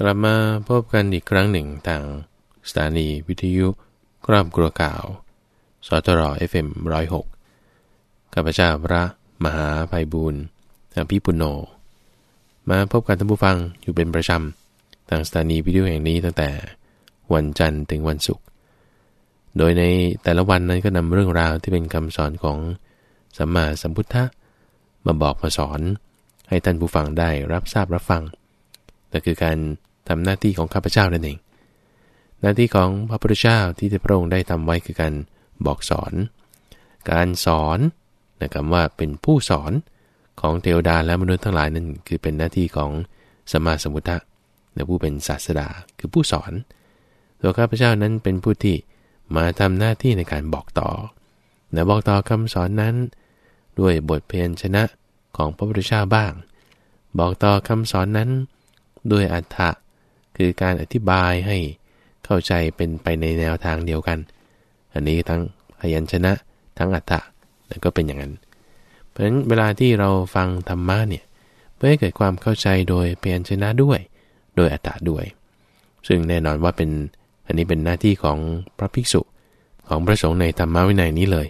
กลับมาพบกันอีกครั้งหนึ่งทางสถานีวิทยุครอบครัวก่าวสตรอเอฟเอ็มร้อยหกข้าพเจ้าพระมหาภัยบูรณ์อภิปุโนมาพบกันท่านผู้ฟังอยู่เป็นประจำทางสถานีวิทยุแห่งนี้ตั้งแต่วันจันทร์ถึงวันศุกร์ โดยในแต่ละวันนั้นก็นำเรื่องราวที่เป็นคำสอนของสัมมาสัมพุทธะมาบอกมาสอนให้ท่านผู้ฟังได้รับทราบรับฟังนั่นคือการ ทำหน้าที่ของข้าพเจ้านั่นเอง หน้าที่ของพระพุทธเจ้าที่พระองค์ได้ทำไว้คือการบอกสอน การสอนนะคำว่าเป็นผู้สอนของเทวดาและมนุษย์ทั้งหลายนั่นคือเป็นหน้าที่ของสมมาสมุทธะนะผู้เป็นศาสดาคือผู้สอน ตัวข้าพเจ้านั้นเป็นผู้ที่มาทำหน้าที่ในการบอกต่อนะบอกต่อคำสอนนั้น ด้วยบทเพลงชนะของพระพุทธเจ้าบ้าง บอกต่อคำสอนนั้น ด้วยอัฏฐะ คือการอธิบายให้เข้าใจเป็นไปในแนวทางเดียวกัน อันนี้ทั้งพยัญชนะทั้งอัฏฐะแล้วก็เป็นอย่างนั้น เพราะฉะนั้นเวลาที่เราฟังธรรมะเนี่ยเพื่อให้เกิดความเข้าใจโดยพยัญชนะด้วย โดยอัฏฐะด้วย ซึ่งแน่นอนว่าเป็นอันนี้เป็นหน้าที่ของพระภิกษุของพระสงฆ์ในธรรมวินัยนี้เลย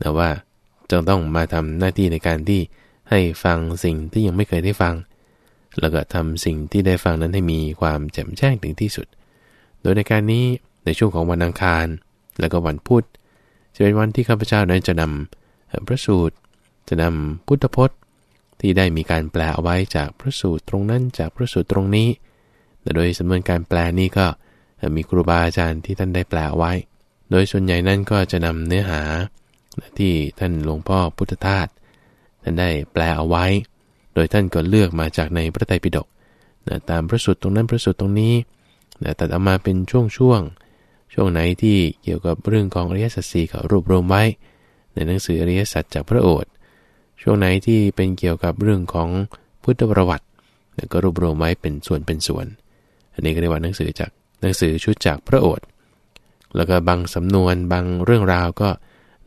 แต่ว่าจะต้องมาทำหน้าที่ในการที่ให้ฟังสิ่งที่ยังไม่เคยได้ฟัง แล้วก็ทำสิ่งที่ได้ฟังนั้นให้มีความแจ่มแจ้งถึงที่สุด โดยในการนี้ในช่วงของวันอังคาร แล้วก็วันพุธจะเป็นวันที่ข้าพเจ้านั้นจะนำพระสูตร จะนำพุทธพจน์ ที่ได้มีการแปลเอาไว้จากพระสูตรตรงนั้นจากพระสูตรตรงนี้แต่โดยสำนวนการแปลนี้ก็มีครูบาอาจารย์ที่ท่านได้แปลไว้ โดยส่วนใหญ่นั้นก็จะนำเนื้อหาที่ท่านหลวงพ่อพุทธทาสท่านได้แปลเอาไว้ ดยท่านก็เลือกมาจากในพระไตรปิฎกนะตามพระสูตรตรงนั้นพระสูตรตรงนี้นะตัดออกมาเป็นช่วงช่วงช่วงไหนที่เกี่ยวกับเรื่องของอริยสัจสี่ก็รวบรวมไว้ ในหนังสืออริยสัจจากพระโอษฐ์ช่วงไหนที่เป็นเกี่ยวกับเรื่องของพุทธประวัติก็รวบรวมไว้เป็นส่วนเป็นส่วน อันนี้ก็เรียกว่าหนังสือจากหนังสือชุดจากพระโอษฐ์แล้วก็บางสำนวนบางเรื่องราวก็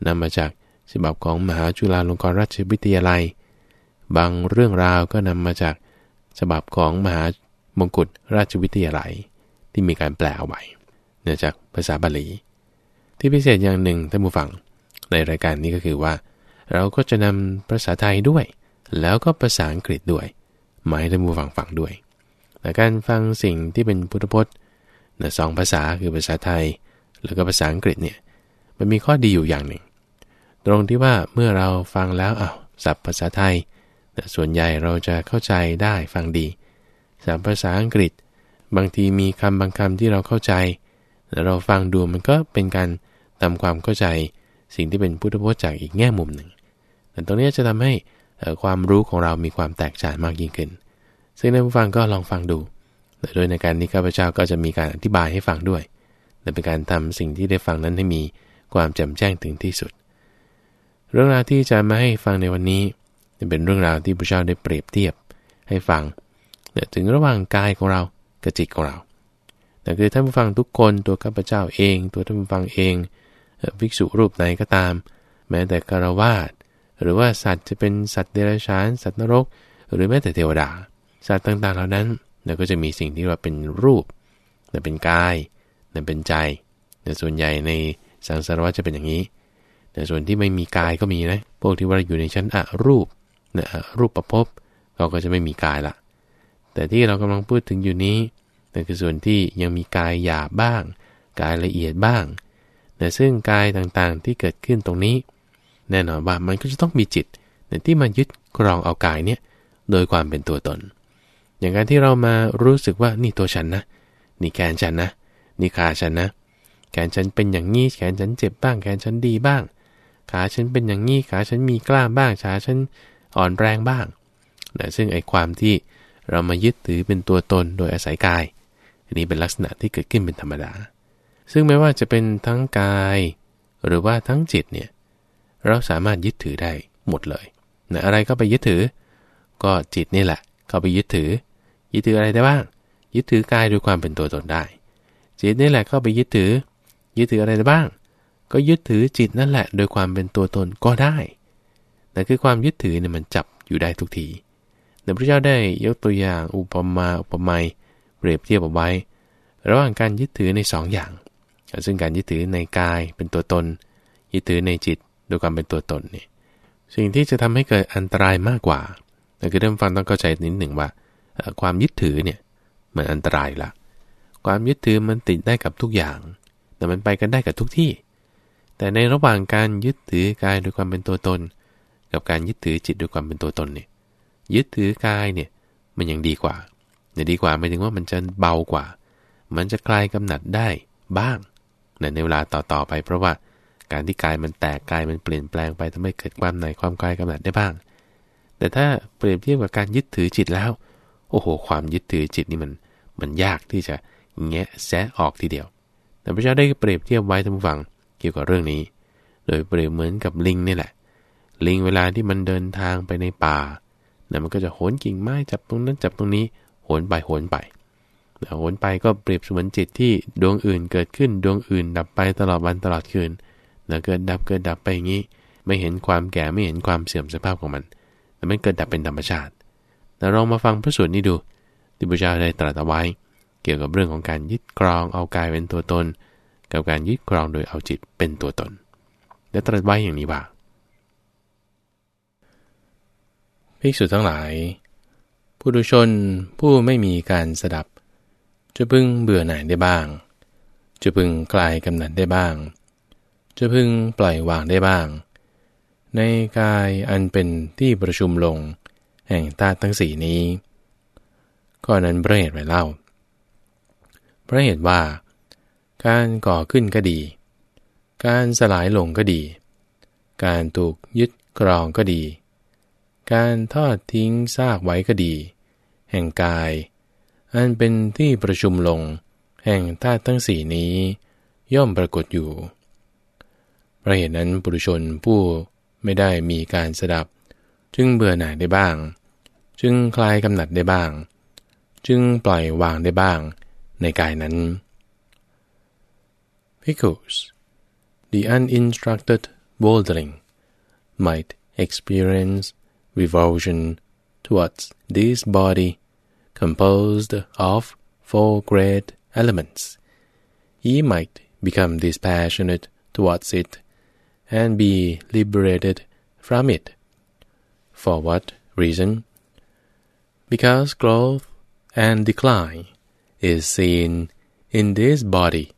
นำมาจากฉบับของมหาจุฬาลงกรณราชวิทยาลัย บางเรื่องราวก็นำมาจากฉบับของมหามงกุฎราชวิทยาลัย ที่มีการแปลเอาไว้เนื่องจากภาษาบาลี ที่พิเศษอย่างหนึ่งท่านผู้ฟัง ในรายการนี้ก็คือว่า เราก็จะนำภาษาไทยด้วย แล้วก็ภาษาอังกฤษด้วยหมายท่านผู้ฟังฟังด้วยแต่การฟังสิ่งที่เป็นพุทธพจน์สองภาษาคือภาษาไทย แล้วก็ภาษาอังกฤษเนี่ยมันมีข้อดีอยู่อย่างหนึ่ง ตรงที่ว่าเมื่อเราฟังแล้วอ้าวศัพท์ภาษาไทย แต่ส่วนใหญ่เราจะเข้าใจได้ฟังดีสามภาษาอังกฤษ บางทีมีคำบางคำที่เราเข้าใจและเราฟังดูมันก็เป็นการทำความเข้าใจ สิ่งที่เป็นพุทธพจน์จากอีกแง่มุมหนึ่ง แต่ตรงนี้จะทำให้ความรู้ของเรามีความแตกฉานมากยิ่งขึ้น ซึ่งในผู้ฟังก็ลองฟังดู โดยในการนี้ข้าพเจ้าก็จะมีการอธิบายให้ฟังด้วยและเป็นการทำสิ่งที่ได้ฟังนั้นให้มีความแจ่มแจ้งถึงที่สุด เรื่องราวที่จะมาให้ฟังในวันนี้ เป็นเรื่องราวที่พระเจ้าได้เปรียบเทียบให้ฟังถึงระหว่างกายของเรากับจิตของเราแต่คือท่านผู้ฟังทุกคนตัวข้าพเจ้าเอง ตัวท่านผู้ฟังเองภิกษุรูปไหนก็ตาม แม้แต่กราวาสหรือว่าสัตว์จะเป็นสัตว์เดรัจฉาน สัตว์นรก หรือแม้แต่เทวดา สัตว์ต่างๆ เหล่านั้นเราก็จะมีสิ่งที่ว่าเป็นรูปนั่เป็นกายนั่เป็นใจแต่ส่วนใหญ่ในสังสารวัฏจะเป็นอย่างนี้ แต่ส่วนที่ไม่มีกายก็มีนะพวกที่ว่าอยู่ในชั้นอรูป นะรูปประพบเราก็จะไม่มีกายละ แต่ที่เรากำลังพูดถึงอยู่นี้นั่นคือส่วนที่ยังมีกายหยาบบ้าง กายละเอียดบ้างแต่ซึ่งกายต่างๆที่เกิดขึ้นตรงนี้ แน่นอนว่ามันก็จะต้องมีจิตที่มายึดครองเอากายเนี่ยโดยความเป็นตัวตน อย่างการที่เรามารู้สึกว่านี่ตัวฉันนะนี่แขนฉันนะนี่ขาฉันนะแขนฉันเป็นอย่างนี้แขนฉันเจ็บบ้างแขนฉันดีบ้าง ขาฉันเป็นอย่างนี้ขาฉันมีกล้ามบ้างขาฉัน อ่อนแรงบ้างนะซึ่งไอ้ความที่เรามายึดถือเป็นตัวตนโดยอาศัยกาย อันนี้เป็นลักษณะที่เกิดขึ้นเป็นธรรมดา ซึ่งไม่ว่าจะเป็นทั้งกาย หรือว่าทั้งจิตเนี่ยเราสามารถยึดถือได้หมดเลยนะอะไรก็ไปยึดถือ ก็จิตนี่แหละ เข้าไปยึดถือ ยึดถืออะไรได้บ้าง ยึดถือกายด้วยความเป็นตัวตนได้ จิตนี่แหละเข้าไปยึดถือ ยึดถืออะไรได้บ้าง ก็ยึดถือจิตนั่นแหละ โดยความเป็นตัวตนก็ได้ แต่คือความยึดถือเนี่ยมันจับอยู่ได้ทุกทีแต่พระเจ้าได้ยกตัวอย่างอุปมาอุปไมยเปรียบเทียบเอาไว้ ระหว่างการยึดถือใน2ออย่าง ซึ่งการยึดถือในกายเป็นตัวตน ยึดถือในจิตโดยความเป็นตัวตนเนี่ยสิ่งที่จะทำให้เกิดอันตรายมากกว่าคือเริ่มฟังต้องเข้าใจนิดหนึ่งว่า ความยึดถือเนี่ยมันอันตรายละความยึดถือมันติดได้กับทุกอย่าง แต่มันไปกันได้กับทุกที่ แต่ในระหว่างการยึดถือกายโดยความเป็นตัวตน กับการยึดถือจิตโดยความเป็นตัวตนเนี่ยยึดถือกายเนี่ยมันยังดีกว่าเนี่ยดีกว่าหมายถึงว่ามันจะเบากว่า มันจะคลายกำหนัดได้บ้างในเวลาต่อๆไปเพราะว่าการที่กายมันแตกกายมันเปลี่ยนแปลงไปทำให้เกิดความในความคลายกำหนัดได้บ้าง แต่ถ้าเปรียบเทียบกับการยึดถือจิตแล้ว โอ้โห ความยึดถือจิตนี่มันมันยากที่จะแงะแซะออกทีเดียว แต่พระเจ้าได้เปรียบเทียบไว้ท่านผู้ฟังเกี่ยวกับเรื่องนี้ โดยเปรียบเหมือนกับลิงนี่แหละ ลิงเวลาที่มันเดินทางไปในป่าเนี่ยมันก็จะโหนกิ่งไม้จับตรงนั้นจับตรงนี้โหนไปโหนไปโหนไปก็เปรียบเสมือนจิตที่ดวงอื่นเกิดขึ้นดวงอื่น ดับไปตลอดวันตลอดคืนนะเกิดดับเกิดดับไปอย่างนี้ ไม่เห็นความแก่ไม่เห็นความเสื่อมสภาพของมันแต่มันเกิดดับเป็นธรรมชาติแต่ลองมาฟังพระสูตรนี้ดูที่พระเจ้าได้ตรัสเอาไว้ เกี่ยวกับเรื่องของการยึดครองเอากายเป็นตัวตน กับการยึดครองโดยเอาจิตเป็นตัวตน และตรัสไว้อย่างนี้ว่า ภิกษุทั้งหลาย ผู้ดุชนผู้ไม่มีการสดับ จะพึงเบื่อหน่ายได้บ้าง จะพึงกลายกำหนัดได้บ้าง จะพึงปล่อยวางได้บ้าง ในกายอันเป็นที่ประชุมลง แห่งตาทั้งสี่นี้ก็นั้นพระเหตุไรเล่า พระเหตุว่า การก่อขึ้นก็ดี การสลายลงก็ดี การถูกยึดกรองก็ดี การทอดทิ้งซากไว้ก็ดี แห่งกาย อันเป็นที่ประชุมลง แห่งธาตุทั้งสี่นี้ ย่อมปรากฏอยู่เพระเหตุนั้นปุถุชนผู้ไม่ได้มีการสดับ จึงเบื่อหน่ายได้บ้าง จึงคลายกำหนัดได้บ้าง จึงปล่อยวางได้บ้างในกายนั้น Because the uninstructed boldering might experience revulsion towards this body composed of four great elements. He might become dispassionate towards it and be liberated from it. For what reason? Because growth and decline is seen in this body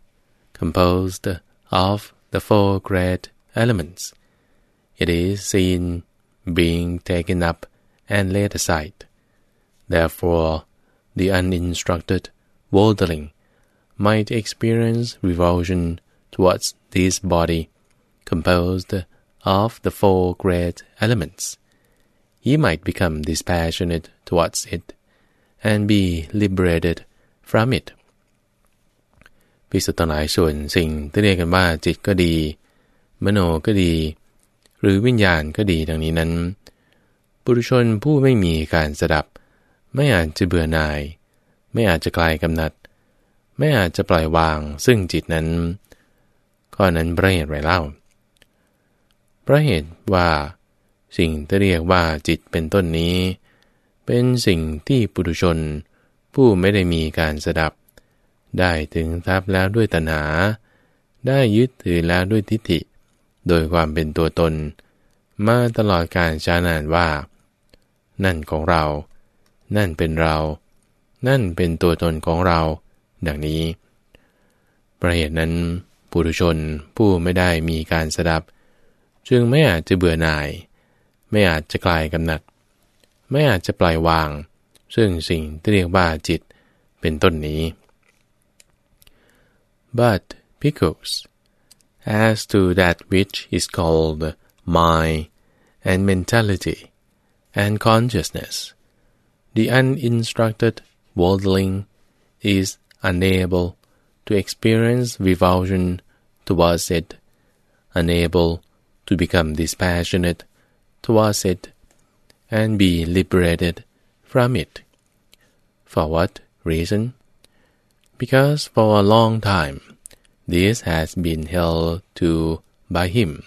composed of the four great elements. It is seen being taken up and laid aside. Therefore, the uninstructed worldling might experience revulsion towards this body composed of the four great elements. He might become dispassionate towards it and be liberated from it พิสุทธิ์หลายส่วนสิ่งที่เรียกกันว่าจิตก็ดีมโนก็ดี หรือวิญญาณก็ดีดังนี้นั้นบุรุชนผู้ไม่มีการสดับ ไม่อาจจะเบื่อหน่าย ไม่อาจจะกลายกำหนัด ไม่อาจจะปล่อยวางซึ่งจิตนั้นข้อนั้นประเหตุไรเล่าพระเหตุว่า สิ่งที่เรียกว่าจิตเป็นต้นนี้ เป็นสิ่งที่ปุถุชน ผู้ไม่ได้มีการสดับ ได้ถึงทับแล้วด้วยตัณหา ได้ยึดถือแล้วด้วยทิฏฐิ โดยความเป็นตัวตน มาตลอดการชานานว่า นั่นของเรา นั่นเป็นเรา นั่นเป็นตัวตนของเรา ดังนี้ ประเหตุนั้นปุถุชนผู้ไม่ได้มีการสดับ จึงไม่อาจจะเบื่อหน่าย ไม่อาจจะกลายกำหนัด ไม่อาจจะปล่อยวาง ซึ่งสิ่งที่เรียกว่าจิตเป็นต้นนี้ but because as to that which is called mind and mentality and consciousness, the uninstructed worldling is unable to experience revulsion towards it, unable to become dispassionate towards it, and be liberated from it. For what reason? Because for a long time this has been held to by him,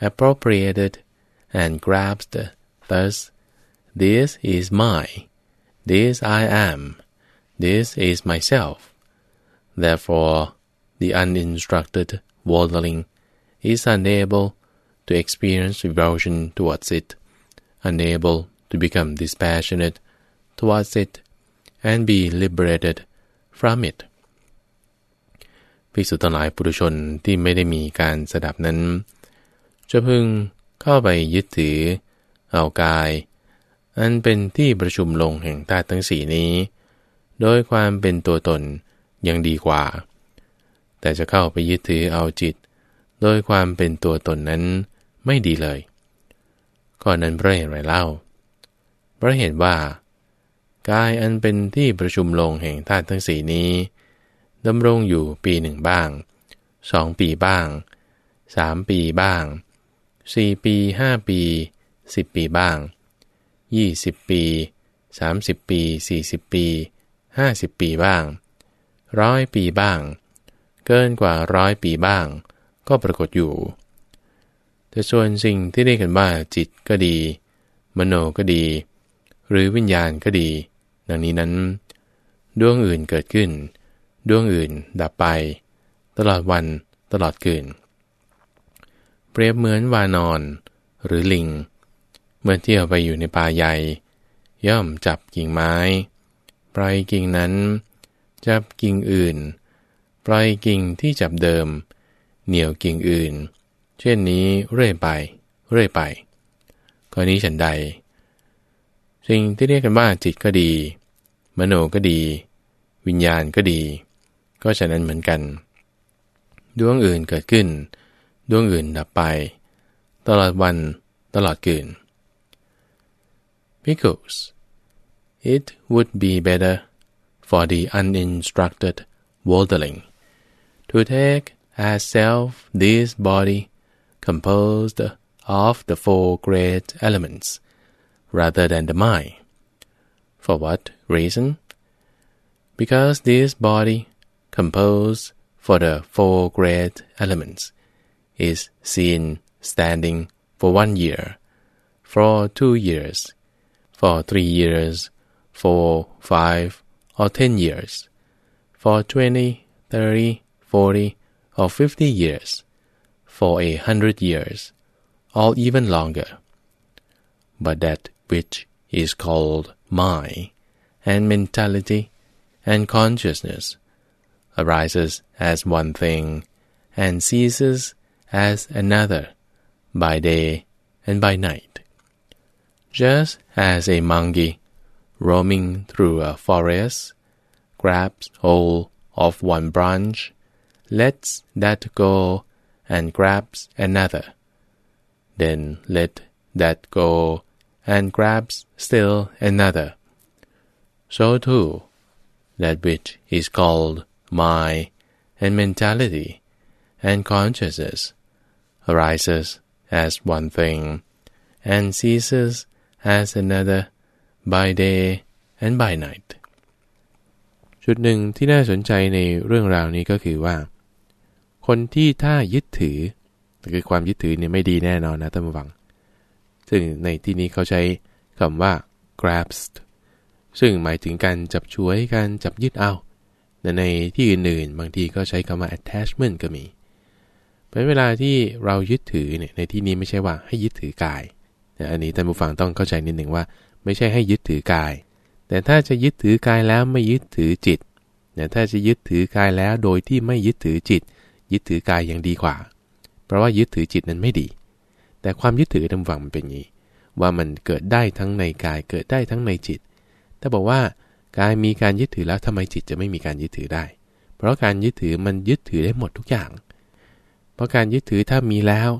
appropriated, and grasped thus, this is my, this I am, this is myself. Therefore, the uninstructed worldling is unable to experience revulsion towards it, unable to become dispassionate towards it, and be liberated from it. ภิกษุทั้งหลายปุถุชนที่ไม่ได้มีการสดับนั้น จะพึงเข้าไปยึดถือ เอากาย อันเป็นที่ประชุมลงแห่งธาตุทั้งสี่นี้ โดยความเป็นตัวตนยังดีกว่า แต่จะเข้าไปยึดถือเอาจิต โดยความเป็นตัวตนนั้นไม่ดีเลยก่อนนั้นเพราะเหตุไรเล่าเพราะเหตุว่า กายอันเป็นที่ประชุมลงแห่งธาตุทั้งสี่นี้ ดำรงอยู่ปีหนึ่งบ้างสองปีบ้างสามปีบ้างสี่ปีห้าปีสิบปีบ้างยี่สิบปีสามสิบปีสี่สิบปีห้าสิบปีบ้างร้อยปีบ้าง เกินกว่าร้อยปีบ้าง ก็ปรากฏอยู่ แต่ส่วนสิ่งที่เรียกกันว่าจิตก็ดี มโนก็ดี หรือวิญญาณก็ดี ดังนี้นั้น ดวงอื่นเกิดขึ้น ดวงอื่นดับไป ตลอดวันตลอดคืน เปรียบเหมือนวานอนหรือลิง เมื่อเที่ยวไปอยู่ในป่าใหญ่ ย่อมจับกิ่งไม้ปล่อยกิ่งนั้น จับกิ่งอื่น ปล่อยกิ่งที่จับเดิม เหนี่ยวกิ่งอื่น เช่นนี้เรื่อยไป เรื่อยไปกรณีฉันใด สิ่งที่เรียกกันว่าจิตก็ดี มโนก็ดี วิญญาณก็ดี ก็ฉะนั้นเหมือนกัน ดวงอื่นเกิดขึ้น ดวงอื่นดับไป ตลอดวันตลอดคืน Because it would be better for the uninstructed worldling to take as self this body composed of the four great elements rather than the mind. For what reason? Because this body composed for the four great elements, is seen standing for one year, for two years, for three years, for five or ten years, for twenty, thirty, forty, or fifty years, for a hundred years, or even longer. But that which is called mind, and mentality, and consciousness arises as one thing and ceases as another by day and by night. Just as a monkey roaming through a forest grabs hold of one branch, lets that go and grabs another, then let that go and grabs still another. So too, that which is called mind, and mentality, and consciousness arises as one thing, and ceases as another by day and by night จุดหนึ่งที่น่าสนใจในเรื่องราวนี้ก็คือว่า คนที่ถ้ายึดถือคือความยึดถือเนี่ยไม่ดีแน่นอนนะท่านผู้ฟัง ซึ่งในที่นี้เขาใช้คำว่า grasp ซึ่งหมายถึงการจับช่วยการจับยึดเอา แต่ในที่อื่นๆ บางทีก็ใช้คำว่า attachment ก็มีเป็นเวลาที่เรายึดถือเนี่ยในที่นี้ไม่ใช่ว่าให้ยึดถือกายแต่อันนี้ท่านผู้ฟังต้องเข้าใจนิดหนึ่งว่า ไม่ใช่ให้ยึดถือกาย แต่ถ้าจะยึดถือกายแล้วไม่ยึดถือจิตเนี่ยถ้าจะยึดถือกายแล้วโดยที่ไม่ยึดถือจิต ยึดถือกายยังดีกว่า เพราะว่ายึดถือจิตนั้นไม่ดี แต่ความยึดถือท่านฟังมันเป็นอย่างนี้ ว่ามันเกิดได้ทั้งในกายเกิดได้ทั้งในจิต ถ้าบอกว่า กายมีการยึดถือแล้วทำไมจิตจะไม่มีการยึดถือได้ เพราะการยึดถือมันยึดถือได้หมดทุกอย่าง เพราะการยึดถือถ้ามีแล้ว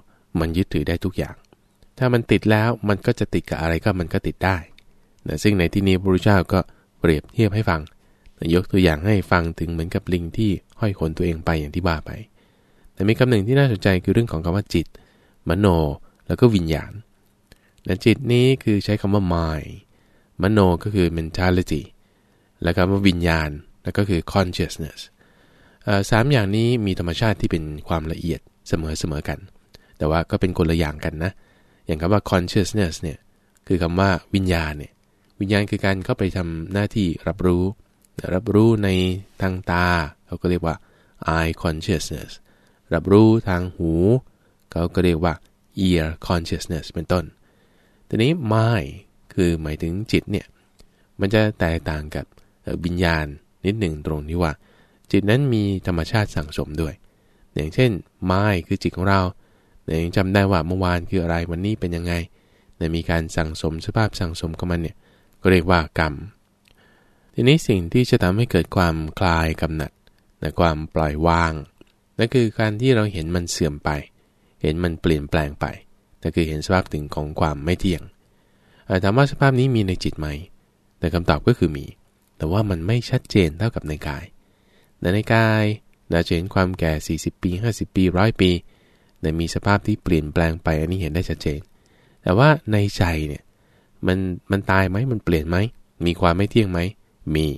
มันยึดถือได้ทุกอย่าง ถ้ามันติดแล้วมันก็จะติดกับอะไรก็มันก็ติดได้นะซึ่งในที่นี้พระพุทธเจ้าก็เปรียบเทียบให้ฟังนะยกตัวอย่างให้ฟังถึงเหมือนกับลิงที่ห้อยขนตัวเองไปอย่างที่ว่าไป แต่มีคำหนึ่งที่น่าสนใจคือเรื่องของคำว่าจิต มโน แล้วก็วิญญาณและจิตนี้คือใช้คำว่า mind มโนก็คือ mentality แล้วก็ว่าวิญญาณ แล้วก็คือ consciousness สามอย่างนี้มีธรรมชาติที่เป็นความละเอียดเสมอเสมอกัน แต่ว่าก็เป็นคนละอย่างกันนะ อย่างคำว่า consciousness เนี่ย คือคำว่าวิญญาณเนี่ย วิญญาณคือการเข้าไปทำหน้าที่รับรู้ รับรู้ในทางตา เขาก็เรียกว่า eye consciousness รับรู้ทางหู เขาก็เรียกว่า ear consciousness เป็นต้น ทีนี้ mind คือหมายถึงจิตเนี่ย มันจะแตกต่างกับ วิญญาณนิดหนึ่งตรงที่ว่า จิตนั้นมีธรรมชาติสั่งสมด้วย อย่างเช่น mind คือจิตของเราอย่างจำได้ว่าเมื่อวานคืออะไรวันนี้เป็นยังไงในมีการสั่งสมสภาพสั่งสมของมันเนี่ยก็เรียกว่ากรรม ทีนี้สิ่งที่จะทำให้เกิดความคลายกำหนัดนะความปล่อยวางนั่นคือการที่เราเห็นมันเสื่อมไป เห็นมันเปลี่ยนแปลงไปนั่นคือเห็นสภาพถึงของความไม่เที่ยงถามว่าสภาพนี้มีในจิตไหม แต่คำตอบก็คือมี แต่ว่ามันไม่ชัดเจนเท่ากับในกายในกายเราจะเห็นความแก่ 40 ปี 50 ปีร้อยปีในมีสภาพที่เปลี่ยนแปลงไปอันนี้เห็นได้ชัดเจน แต่ว่าในใจเนี่ยมันมันตายไหมมันเปลี่ยนไหม มีความไม่เที่ยงไหมมี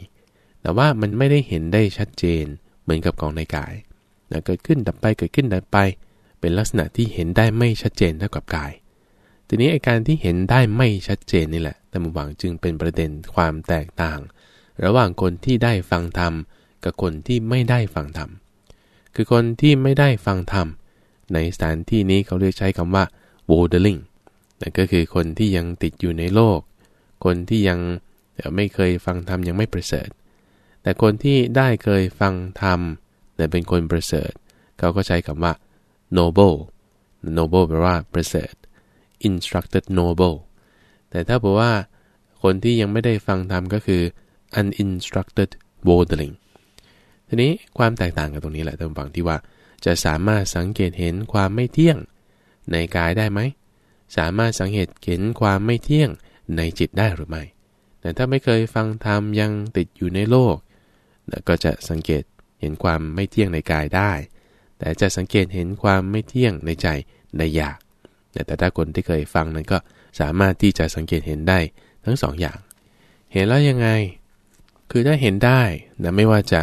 แต่ว่ามันไม่ได้เห็นได้ชัดเจนเหมือนกับของในกายนะเกิดขึ้นดับไปเกิดขึ้นดับไป เป็นลักษณะที่เห็นได้ไม่ชัดเจนเท่ากับกาย ทีนี้อาการที่เห็นได้ไม่ชัดเจนนี่แหละแต่มุหวังจึงเป็นประเด็นความแตกต่าง ระหว่างคนที่ได้ฟังธรรม กับคนที่ไม่ได้ฟังธรรม คือคนที่ไม่ได้ฟังธรรม ในสถานที่นี้เขาเรียกใช้คำว่า wandering นั่นก็คือคนที่ยังติดอยู่ในโลก คนที่ยังไม่เคยฟังธรรมยังไม่ประเสริฐ แต่คนที่ได้เคยฟังธรรมแต่เป็นคนประเสริฐ เขาก็ใช้คำว่า noble noble แปลว่าประเสริฐ instructed noble แต่ถ้าบอกว่าคนที่ยังไม่ได้ฟังธรรมก็คือ uninstructed wandering ทีนี้ความแตกต่างกันตรงนี้แหละตรงฝั่งที่ว่า จะสามารถสังเกตเห็นความไม่เที่ยงในกายได้ไหม สามารถสังเกตเห็นความไม่เที่ยงในจิตได้หรือไม่ แต่ถ้าไม่เคยฟังธรรมยังติดอยู่ในโลก ก็จะสังเกตเห็นความไม่เที่ยงในกายได้ แต่จะสังเกตเห็นความไม่เที่ยงในใจได้ยาก แต่ถ้าคนที่เคยฟังนั้นก็สามารถที่จะสังเกตเห็นได้ทั้งสองอย่าง เห็นแล้วยังไง คือถ้าเห็นได้นะไม่ว่าจะ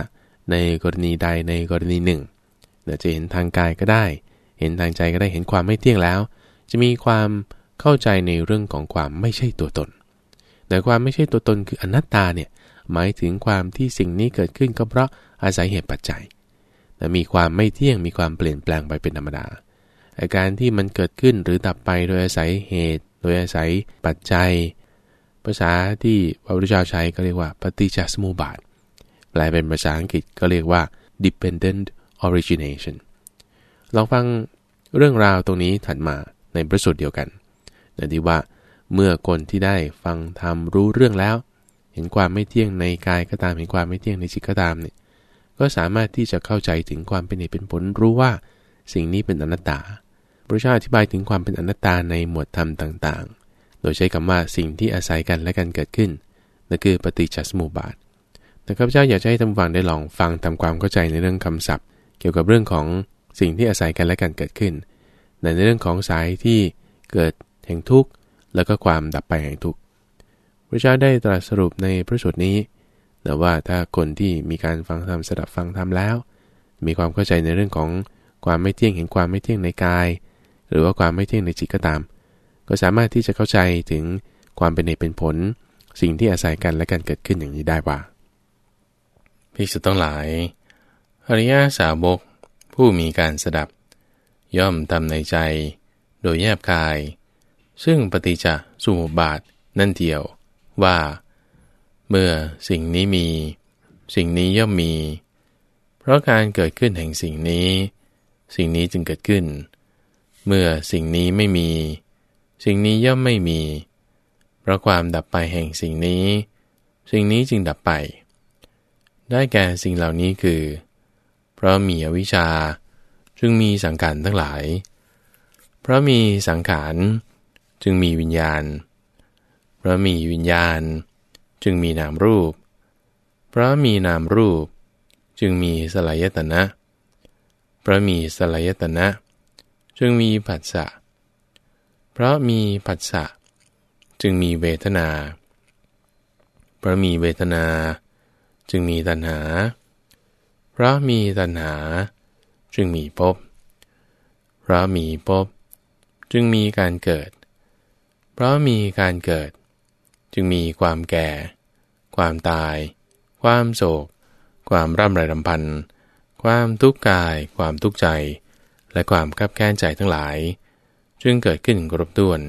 ในกรณีใดในกรณีหนึ่งจะเห็นทางกายก็ได้ เห็นทางใจก็ได้เห็นความไม่เที่ยงแล้ว จะมีความเข้าใจในเรื่องของความไม่ใช่ตัวตนแต่ความไม่ใช่ตัวตนคืออนัตตาเนี่ยหมายถึงความที่สิ่งนี้เกิดขึ้นก็เพราะอาศัยเหตุปัจจัยแต่มีความไม่เที่ยงมีความเปลี่ยนแปลงไปเป็นธรรมดาอาการที่มันเกิดขึ้นหรือดับไปโดยอาศัยเหตุ โดยอาศัยปัจจัย ภาษาที่พระพุทธเจ้าใช้ก็เรียกว่าปฏิจจสมุปบาท แปลเป็นภาษาอังกฤษก็เรียกว่า dependent origination ลองฟังเรื่องราวตรงนี้ถัดมาในประสูตรเดียวกันแต่ที่ว่าเมื่อคนที่ได้ฟังธรรมรู้เรื่องแล้ว เห็นความไม่เที่ยงในกายก็ตามเห็นความไม่เที่ยงในจิตก็ตามเนี่ยก็สามารถที่จะเข้าใจถึงความเป็นเหตุเป็นผลรู้ว่าสิ่งนี้เป็นอนัตตาพระเจ้าอธิบายถึงความเป็นอนัตตาในหมวดธรรมต่าง โดยใช้คำว่าสิ่งที่อาศัยกันและกันเกิดขึ้นนั่นคือปฏิจจสมุปบาทแต่ข้าพเจ้าอยากให้ท่านฟังได้ลองฟังทำความเข้าใจในเรื่องคำศัพท์ เกี่ยวกับเรื่องของสิ่งที่อาศัยกันและกันเกิดขึ้น ในเรื่องของสายที่เกิดแห่งทุกข์แล้วก็ความดับไปแห่งทุกข์พระเจ้าได้ตรัสสรุปในพระสูตรนี้แต่ว่าถ้าคนที่มีการฟังธรรมสดับฟังธรรมแล้ว มีความเข้าใจในเรื่องของความไม่เที่ยงเห็นความไม่เที่ยงในกาย หรือว่าความไม่เที่ยงในจิตก็ตาม ก็สามารถที่จะเข้าใจถึงความเป็นเหตุเป็นผล สิ่งที่อาศัยกันและกันเกิดขึ้นอย่างนี้ได้ว่าภิกษุต้องหลาย อริยาสาวก ผู้มีการสดับ ย่อมทำในใจ โดยแยบกาย ซึ่งปฏิจจสมุปบาทนั่นเดียวว่า เมื่อสิ่งนี้มี สิ่งนี้ย่อมมี เพราะการเกิดขึ้นแห่งสิ่งนี้ สิ่งนี้จึงเกิดขึ้น เมื่อสิ่งนี้ไม่มี สิ่งนี้ย่อมไม่มี เพราะความดับไปแห่งสิ่งนี้ สิ่งนี้จึงดับไป ได้แก่สิ่งเหล่านี้คือ เพราะมีอวิชชาจึงมีสังขารทั้งหลาย เพราะมีสังขารจึงมีวิญญาณ เพราะมีวิญญาณ จึงมีนามรูป เพราะมีนามรูป จึงมีสลายตนะ เพราะมีสลายตนะ จึงมีผัสสะเพราะมีผัสสะจึงมีเวทนา เพราะมีเวทนา จึงมีตัณหา เพราะมีตัณหา จึงมีภพ เพราะมีภพ จึงมีการเกิด เพราะมีการเกิด จึงมีความแก่ ความตาย ความโศก ความร่ำไรรำพัน ความทุกข์กาย ความทุกข์ใจ และความคับแค้นใจทั้งหลาย จึงเกิดขึ้นกรบด้วน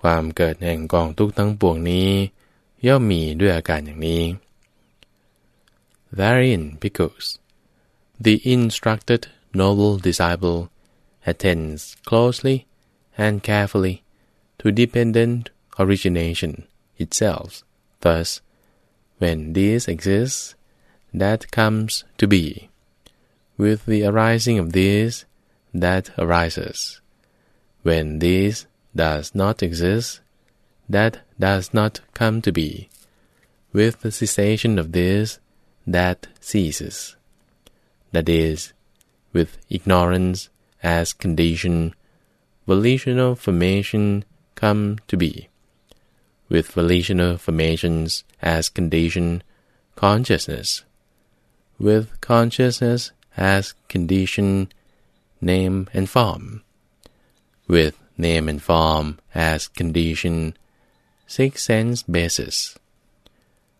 ความเกิดแห่งกองทุกทั้งปวงนี้ ย่อมมีด้วยอาการอย่างนี้ Therein because the instructed noble disciple attends closely and carefully to dependent origination itself. Thus, when this exists, that comes to be. With the arising of this, that arises. When this does not exist, that does not come to be. With the cessation of this, that ceases. That is, with ignorance as condition, volitional formation come to be. With volitional formations as condition, consciousness. With consciousness as condition, name and form. With name and form as condition, six sense basis.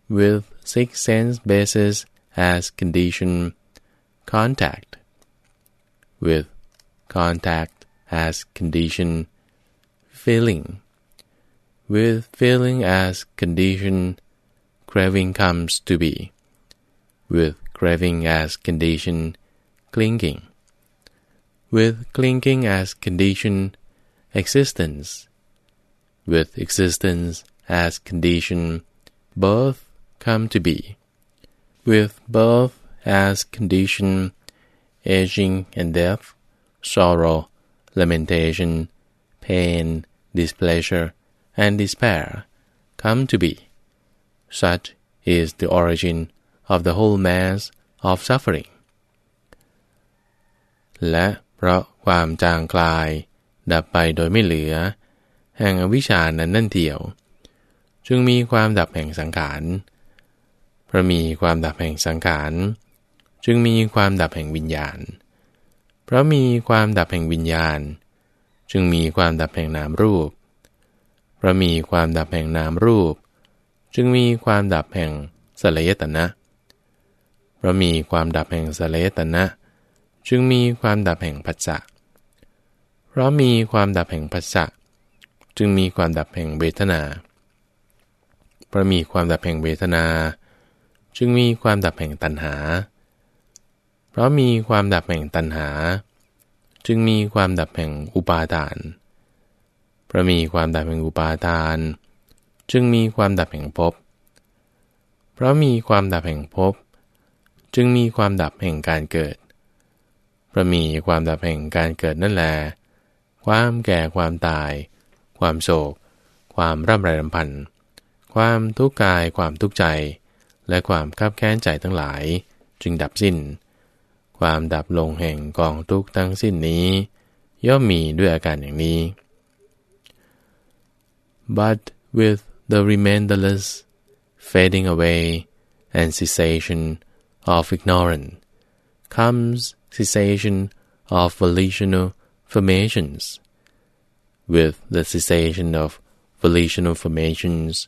With six sense basis as condition, contact. With contact as condition, feeling. With feeling as condition, craving comes to be. With craving as condition, clinging With clinging as condition, existence. With existence as condition, birth come to be. With birth as condition, aging and death, sorrow, lamentation, pain, displeasure, and despair come to be. Such is the origin of the whole mass of suffering. และ เพราะความจางคลาย ดับไปโดยไม่เหลือ แห่งอวิชานั้นนั่นเดียว จึงมีความดับแห่งสังขารเพราะมีความดับแห่งสังขารจึงมีความดับแห่งวิญญาณ เพราะมีความดับแห่งวิญญาณ จึงมีความดับแห่งนามรูป เพราะมีความดับแห่งนามรูป จึงมีความดับแห่งสลายตนะ เพราะมีความดับแห่งสลายตนะ จึงมีความดับแห่งปัจจะเพราะมีความดับแห่งปัจจะจึงมีความดับแห่งเวทนาเพราะมีความดับแห่งเวทนา จึงมีความดับแห่งตัณหา เพราะมีความดับแห่งตัณหา จึงมีความดับแห่งอุปาทาน เพราะมีความดับแห่งอุปาทาน จึงมีความดับแห่งภพ เพราะมีความดับแห่งภพ จึงมีความดับแห่งการเกิด ราะมีความดับแห่งการเกิดนั่นแหละความแก่ความตาย ความโศก ความร่ำไรรำพัน ความทุกข์กาย ความทุกข์ใจ และความคับแค้นใจทั้งหลาย จึงดับสิ้น ความดับลงแห่งกองทุกข์ทั้งสิ้นนี้ ย่อมมีด้วยอาการอย่างนี้ but with the remainderless fading away and cessation of ignorance comes cessation of volitional formations. With the cessation of volitional formations,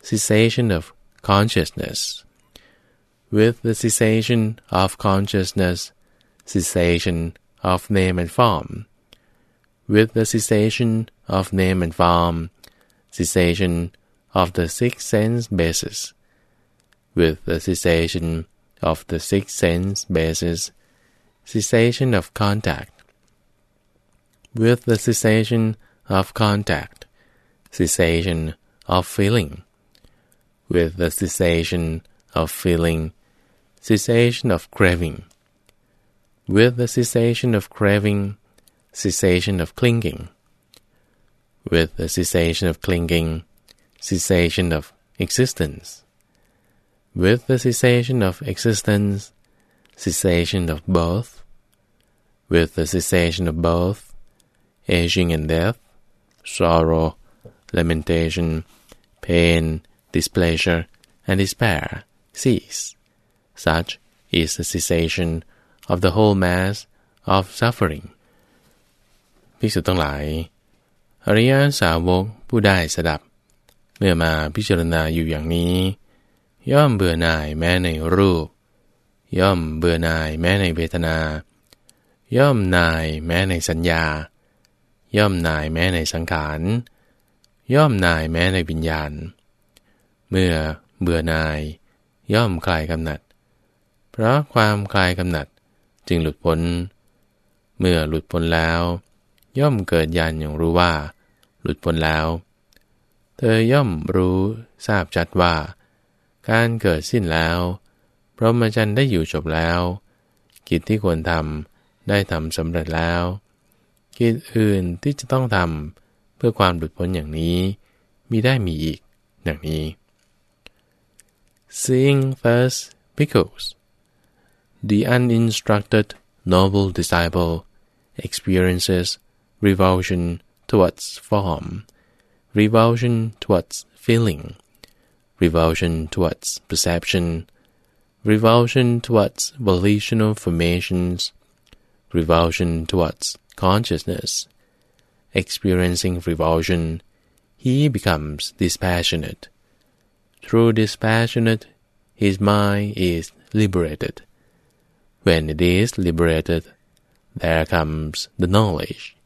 cessation of consciousness. With the cessation of consciousness, cessation of name and form. With the cessation of name and form, cessation of the six sense bases. With the cessation of the six sense bases, cessation of contact. With the cessation of contact, cessation of feeling. With the cessation of feeling, cessation of craving. With the cessation of craving, cessation of clinging. With the cessation of clinging, cessation of existence. With the cessation of existence, cessation of both. With the cessation of both, aging and death, sorrow, lamentation, pain, displeasure, and despair cease. Such is the cessation of the whole mass of suffering. ภิกษุทั้งหลาย อริยสาวกผู้ได้สดับ เมื่อมาพิจารณาอยู่อย่างนี้ ย่อมเบื่อหน่ายแม้ในรูป ย่อมเบื่อหน่ายแม้ในเวทนา ย่อมนายแม้ในสัญญา ย่อมนายแม้ในสังขาร ย่อมนายแม้ในวิญญาณ เมื่อเบื่อหน่าย ย่อมคลายกำหนัด เพราะความคลายกำหนัดจึงหลุดพ้น เมื่อหลุดพ้นแล้ว ย่อมเกิดญาณอย่างรู้ว่า หลุดพ้นแล้ว เธอย่อมรู้ทราบจัดว่า การเกิดสิ้นแล้ว พรหมจรรย์ได้อยู่จบแล้ว กิจที่ควรทำได้ทำสำเร็จแล้ว กิจอื่นที่จะต้องทำเพื่อความหลุดพ้นอย่างนี้ มีได้มีอีกอย่างนี้ Seeing first because the uninstructed noble disciple experiences revulsion towards form, revulsion towards feeling, revulsion towards perception, revulsion towards volitional formations, revulsion towards consciousness. Experiencing revulsion, he becomes dispassionate. Through dispassionate, his mind is liberated. When it is liberated, there comes the knowledge.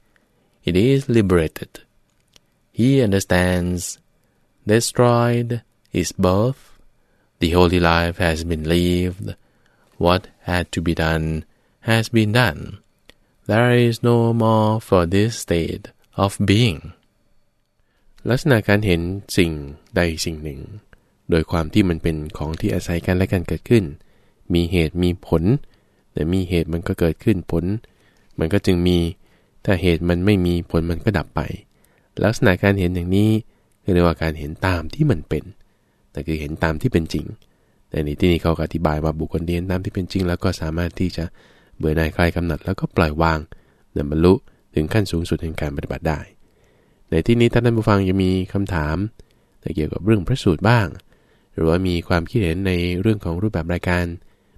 It is liberated. He understands. Destroyed is both. The holy life has been lived. What had to be done has been done. There is no more for this state of being. ลักษณะการเห็นสิ่งใดสิ่งหนึ่ง โดยความที่มันเป็นของที่อาศัยกันและกันเกิดขึ้น มีเหตุมีผล แต่มีเหตุมันก็เกิดขึ้นผล มันก็จึงมี ถ้าเหตุมันไม่มีผลมันก็ดับไป ลักษณะการเห็นอย่างนี้เรียกว่าการเห็นตามที่มันเป็น แต่คือเห็นตามที่เป็นจริง แต่ในที่นี้เขาอธิบายว่าบุคคลเรียนตามที่เป็นจริง แล้วก็สามารถที่จะเบื่อหน่ายคลายกำหนัดแล้วก็ปล่อยวางเดินบรรลุถึงขั้นสูงสุดแห่งการปฏิบัติได้ ในที่นี้ท่านผู้ฟังยังมีคำถาม แต่เกี่ยวกับเรื่องพระสูตรบ้าง หรือว่ามีความคิดเห็นในเรื่องของรูปแบบรายการ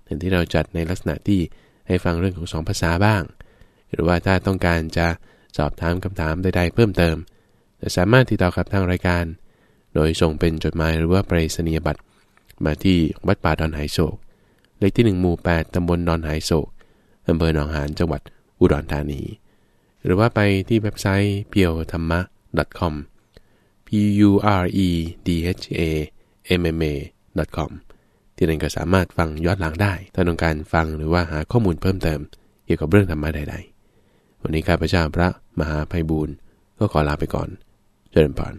อย่งที่เราจัดในลักษณะที่ให้ฟังเรื่องของสองภาษาบ้าง หรือว่าถ้าต้องการจะสอบถามคำถามใดๆเพิ่มเติมจะสามารถติดต่อกับทางรายการ โดยส่งเป็นจดหมายหรือว่าไปรษณียบัตรมาที่วัดป่าดอนหายโศก เลขที่ 1 หมู่ 8 ตำบลดอนหายโศกอำเภอหนองหานจังหวัดอุดรธานี หรือว่าไปที่เว็บไซต์ p u r e t h a m m a com p u r e d h a m m a com ที่นั่นก็สามารถฟังย้อนหลังได้ ถ้าต้องการฟังหรือว่าหาข้อมูลเพิ่มเติม เกี่ยวกับเรื่องธรรมะใด ๆ วันนี้ข้าพเจ้าพระมหาภัยบูร์ก็ขอลาไปก่อน เจริญพร